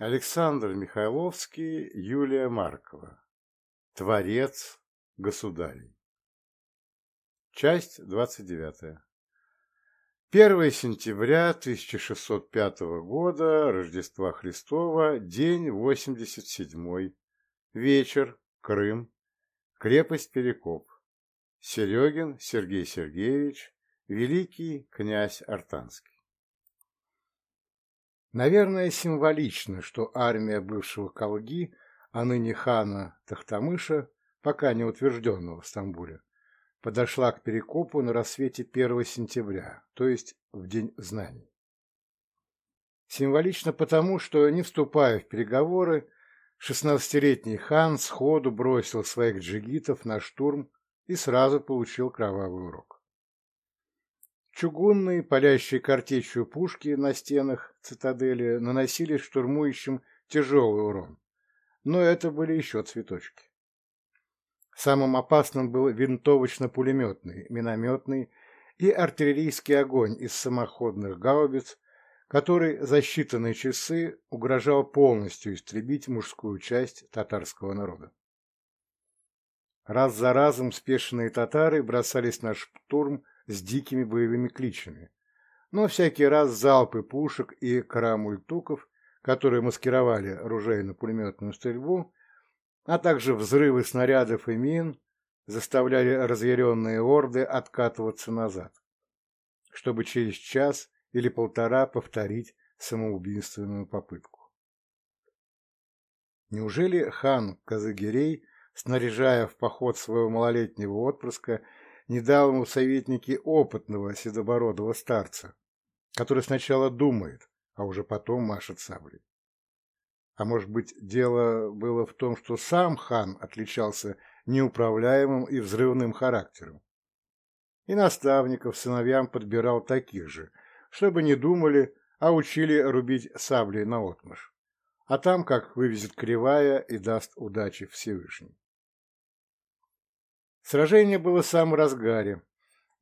Александр Михайловский, Юлия Маркова. Творец государей. Часть 29. 1 сентября 1605 года, Рождества Христова, день 87. Вечер, Крым, крепость Перекоп. Серегин Сергей Сергеевич, великий князь Артанский. Наверное, символично, что армия бывшего Калги, а ныне хана Тахтамыша, пока не утвержденного в Стамбуле, подошла к Перекопу на рассвете 1 сентября, то есть в День знаний. Символично потому, что, не вступая в переговоры, шестнадцатилетний хан сходу бросил своих джигитов на штурм и сразу получил кровавый урок. Чугунные, палящие картечью пушки на стенах цитадели наносили штурмующим тяжелый урон, но это были еще цветочки. Самым опасным был винтовочно-пулеметный, минометный и артиллерийский огонь из самоходных гаубиц, который за считанные часы угрожал полностью истребить мужскую часть татарского народа. Раз за разом спешенные татары бросались на штурм с дикими боевыми кличами. Но всякий раз залпы пушек и карамультуков, которые маскировали оружейно-пулеметную стрельбу, а также взрывы снарядов и мин, заставляли разъяренные орды откатываться назад, чтобы через час или полтора повторить самоубийственную попытку. Неужели хан Казагирей, снаряжая в поход своего малолетнего отпрыска, не дал ему советники опытного седобородого старца, который сначала думает, а уже потом машет саблей. А может быть, дело было в том, что сам хан отличался неуправляемым и взрывным характером. И наставников сыновьям подбирал таких же, чтобы не думали, а учили рубить саблей наотмашь. А там, как вывезет кривая и даст удачи Всевышний. Сражение было в самом разгаре,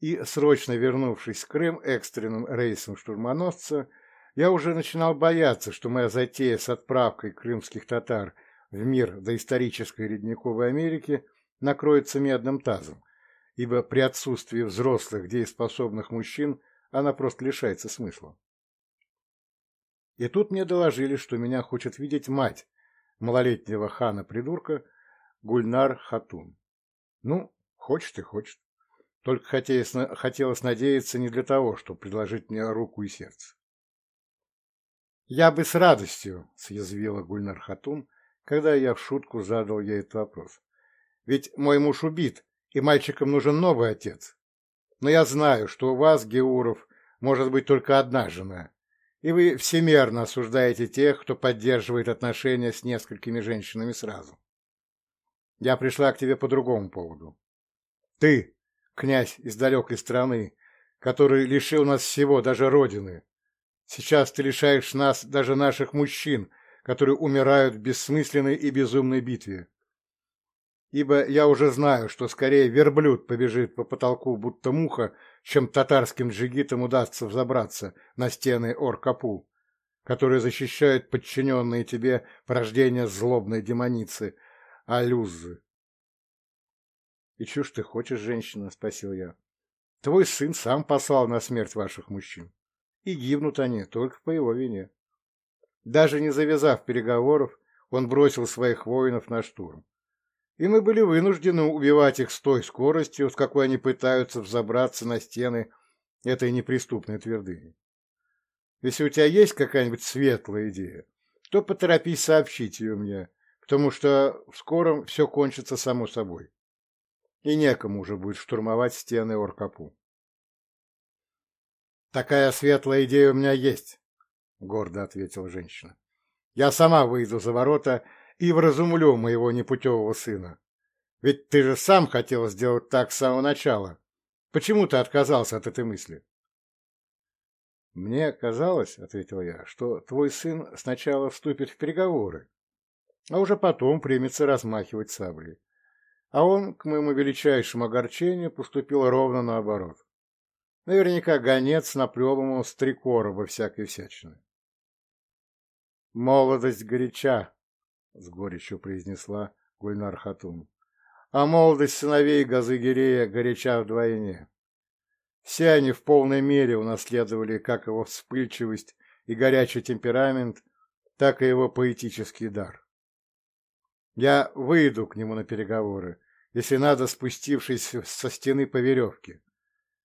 и, срочно вернувшись в Крым экстренным рейсом штурмоносца, я уже начинал бояться, что моя затея с отправкой крымских татар в мир доисторической ледниковой Америки накроется медным тазом, ибо при отсутствии взрослых дееспособных мужчин она просто лишается смысла. И тут мне доложили, что меня хочет видеть мать малолетнего хана-придурка Гульнар Хатун. Ну, Хочет и хочет. Только хотелось, хотелось надеяться не для того, чтобы предложить мне руку и сердце. «Я бы с радостью», — съязвила Гульнар Хатун, когда я в шутку задал ей этот вопрос. «Ведь мой муж убит, и мальчикам нужен новый отец. Но я знаю, что у вас, Геуров, может быть только одна жена, и вы всемерно осуждаете тех, кто поддерживает отношения с несколькими женщинами сразу. Я пришла к тебе по другому поводу. Ты, князь из далекой страны, который лишил нас всего, даже Родины. Сейчас ты лишаешь нас даже наших мужчин, которые умирают в бессмысленной и безумной битве. Ибо я уже знаю, что скорее верблюд побежит по потолку, будто муха, чем татарским джигитам удастся взобраться на стены Ор-Капу, которые защищают подчиненные тебе порождения злобной демоницы Алюзы. — И чего ж ты хочешь, женщина? — спросил я. — Твой сын сам послал на смерть ваших мужчин. И гибнут они только по его вине. Даже не завязав переговоров, он бросил своих воинов на штурм. И мы были вынуждены убивать их с той скоростью, с какой они пытаются взобраться на стены этой неприступной твердыни. Если у тебя есть какая-нибудь светлая идея, то поторопись сообщить ее мне, потому что в скором все кончится само собой и некому уже будет штурмовать стены Оркапу. «Такая светлая идея у меня есть», — гордо ответила женщина. «Я сама выйду за ворота и вразумлю моего непутевого сына. Ведь ты же сам хотел сделать так с самого начала. Почему ты отказался от этой мысли?» «Мне казалось, — ответил я, — что твой сын сначала вступит в переговоры, а уже потом примется размахивать саблей. А он, к моему величайшему огорчению, поступил ровно наоборот. Наверняка гонец наплел ему с три короба всякой всячины. Молодость горяча, — с горечью произнесла Гульнар Хатун. А молодость сыновей Газыгирея горяча вдвойне. Все они в полной мере унаследовали как его вспыльчивость и горячий темперамент, так и его поэтический дар. Я выйду к нему на переговоры, если надо, спустившись со стены по веревке,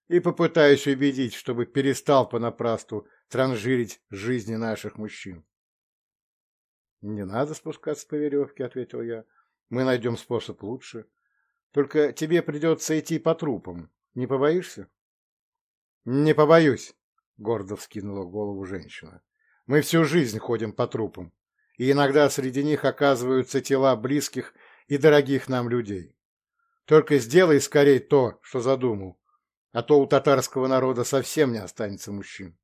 и попытаюсь убедить, чтобы перестал понапрасну транжирить жизни наших мужчин. «Не надо спускаться по веревке», — ответил я. «Мы найдем способ лучше. Только тебе придется идти по трупам. Не побоишься?» «Не побоюсь», — гордо вскинула голову женщина. «Мы всю жизнь ходим по трупам, и иногда среди них оказываются тела близких и дорогих нам людей. Только сделай скорее то, что задумал, а то у татарского народа совсем не останется мужчин».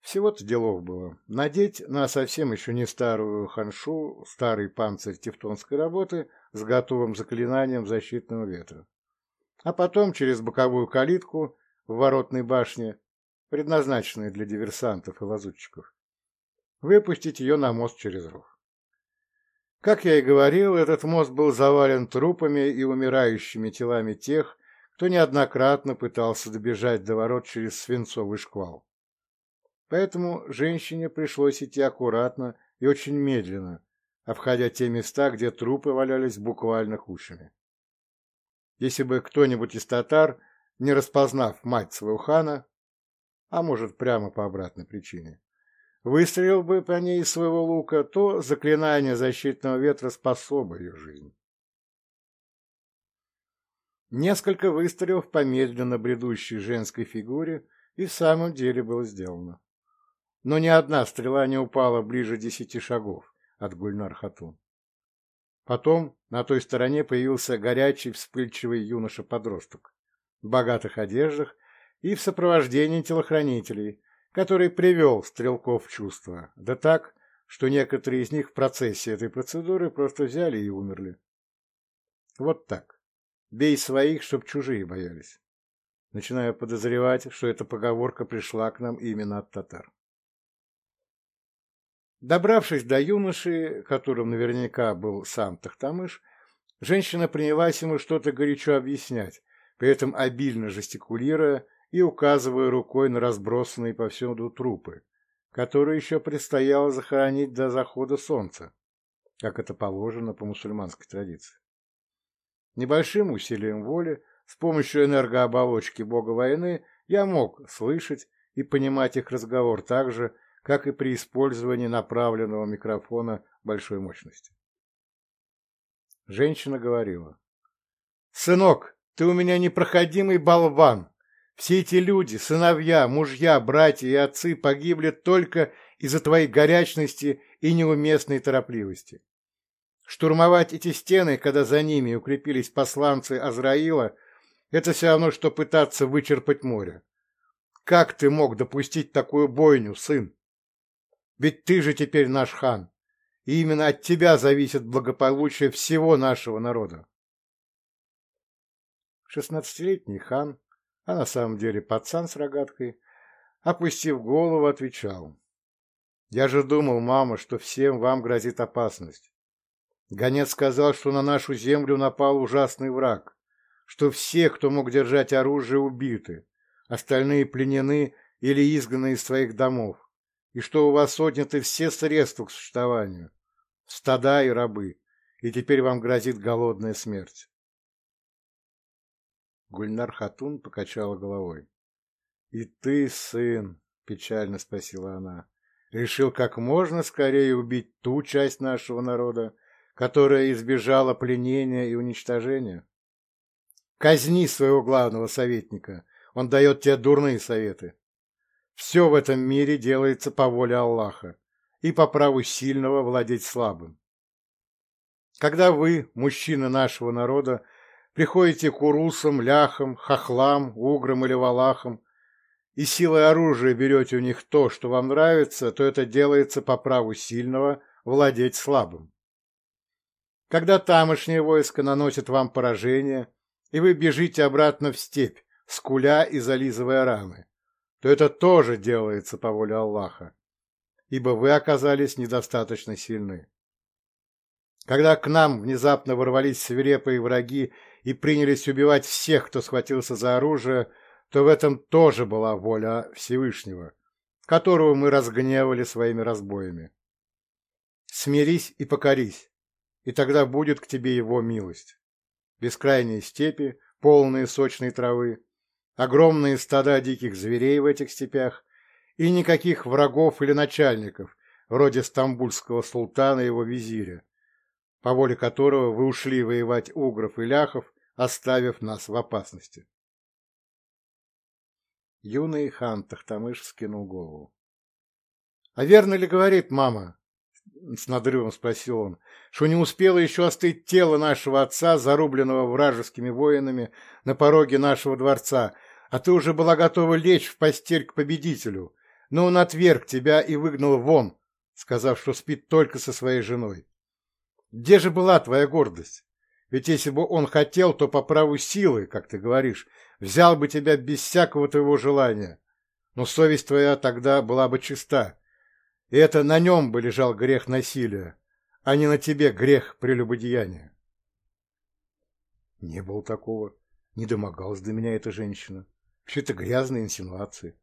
Всего-то делов было. Надеть на совсем еще не старую ханшу старый панцирь тевтонской работы с готовым заклинанием защитного ветра. А потом через боковую калитку в воротной башне, предназначенной для диверсантов и лазутчиков, выпустить ее на мост через ров. Как я и говорил, этот мост был завален трупами и умирающими телами тех, кто неоднократно пытался добежать до ворот через свинцовый шквал. Поэтому женщине пришлось идти аккуратно и очень медленно, обходя те места, где трупы валялись буквально кучами. Если бы кто-нибудь из татар, не распознав мать своего хана, а может прямо по обратной причине, выстрелил бы по ней из своего лука, то заклинание защитного ветра спасло бы ее жизнь. Несколько выстрелов по медленно бредущей женской фигуре и в самом деле было сделано но ни одна стрела не упала ближе десяти шагов от Гульнар-Хатун. Потом на той стороне появился горячий, вспыльчивый юноша-подросток в богатых одеждах и в сопровождении телохранителей, который привел стрелков в чувство, да так, что некоторые из них в процессе этой процедуры просто взяли и умерли. Вот так. Бей своих, чтоб чужие боялись. Начинаю подозревать, что эта поговорка пришла к нам именно от татар. Добравшись до юноши, которым наверняка был сам Тахтамыш, женщина принялась ему что-то горячо объяснять, при этом обильно жестикулируя и указывая рукой на разбросанные повсюду трупы, которые еще предстояло захоронить до захода солнца, как это положено по мусульманской традиции. Небольшим усилием воли, с помощью энергооболочки бога войны, я мог слышать и понимать их разговор так же, как и при использовании направленного микрофона большой мощности. Женщина говорила. «Сынок, ты у меня непроходимый болван. Все эти люди, сыновья, мужья, братья и отцы погибли только из-за твоей горячности и неуместной торопливости. Штурмовать эти стены, когда за ними укрепились посланцы Азраила, это все равно, что пытаться вычерпать море. Как ты мог допустить такую бойню, сын? Ведь ты же теперь наш хан, и именно от тебя зависит благополучие всего нашего народа. Шестнадцатилетний хан, а на самом деле пацан с рогаткой, опустив голову, отвечал. «Я же думал, мама, что всем вам грозит опасность. Гонец сказал, что на нашу землю напал ужасный враг, что все, кто мог держать оружие, убиты, остальные пленены или изгнаны из своих домов и что у вас отняты все средства к существованию, стада и рабы, и теперь вам грозит голодная смерть. Гульнар Хатун покачала головой. — И ты, сын, — печально спросила она, — решил как можно скорее убить ту часть нашего народа, которая избежала пленения и уничтожения? Казни своего главного советника, он дает тебе дурные советы. Все в этом мире делается по воле Аллаха и по праву сильного владеть слабым. Когда вы, мужчины нашего народа, приходите к урусам, ляхам, хохлам, уграм или валахам, и силой оружия берете у них то, что вам нравится, то это делается по праву сильного владеть слабым. Когда тамошнее войско наносит вам поражение, и вы бежите обратно в степь, скуля и зализывая раны, то это тоже делается по воле Аллаха. ибо вы оказались недостаточно сильны. Когда к нам внезапно ворвались свирепые враги и принялись убивать всех, кто схватился за оружие, то в этом тоже была воля Всевышнего, которого мы разгневали своими разбоями. Смирись и покорись, и тогда будет к тебе его милость. Бескрайние степи, полные сочной травы, огромные стада диких зверей в этих степях и никаких врагов или начальников, вроде стамбульского султана и его визиря, по воле которого вы ушли воевать угров и ляхов, оставив нас в опасности. Юный хан Тахтамыш скинул голову. — А верно ли говорит мама? — с надрывом спросил он, — что не успело еще остыть тело нашего отца, зарубленного вражескими воинами на пороге нашего дворца, а ты уже была готова лечь в постель к победителю, но он отверг тебя и выгнал вон, сказав, что спит только со своей женой. Где же была твоя гордость? Ведь если бы он хотел, то по праву силы, как ты говоришь, взял бы тебя без всякого твоего желания. Но совесть твоя тогда была бы чиста. И это на нем бы лежал грех насилия, а не на тебе грех прелюбодеяния. Не было такого. Не домогалась до меня эта женщина. Все это грязные инсинуации.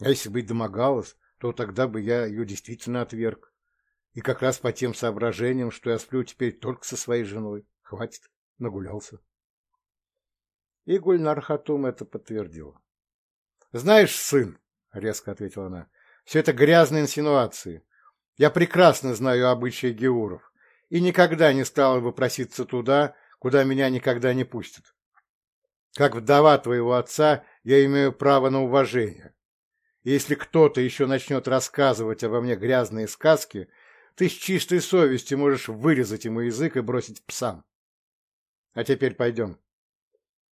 А если бы и домогалась, то тогда бы я ее действительно отверг. И как раз по тем соображениям, что я сплю теперь только со своей женой. Хватит, нагулялся. И Гульнар Хатум это подтвердила. «Знаешь, сын, — резко ответила она, — все это грязные инсинуации. Я прекрасно знаю обычаи геуров и никогда не стала бы проситься туда, куда меня никогда не пустят. Как вдова твоего отца я имею право на уважение. И если кто-то еще начнет рассказывать обо мне грязные сказки, ты с чистой совестью можешь вырезать ему язык и бросить псам. А теперь пойдем.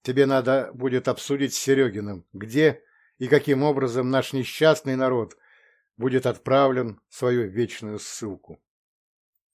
Тебе надо будет обсудить с Серегиным, где и каким образом наш несчастный народ будет отправлен в свою вечную ссылку.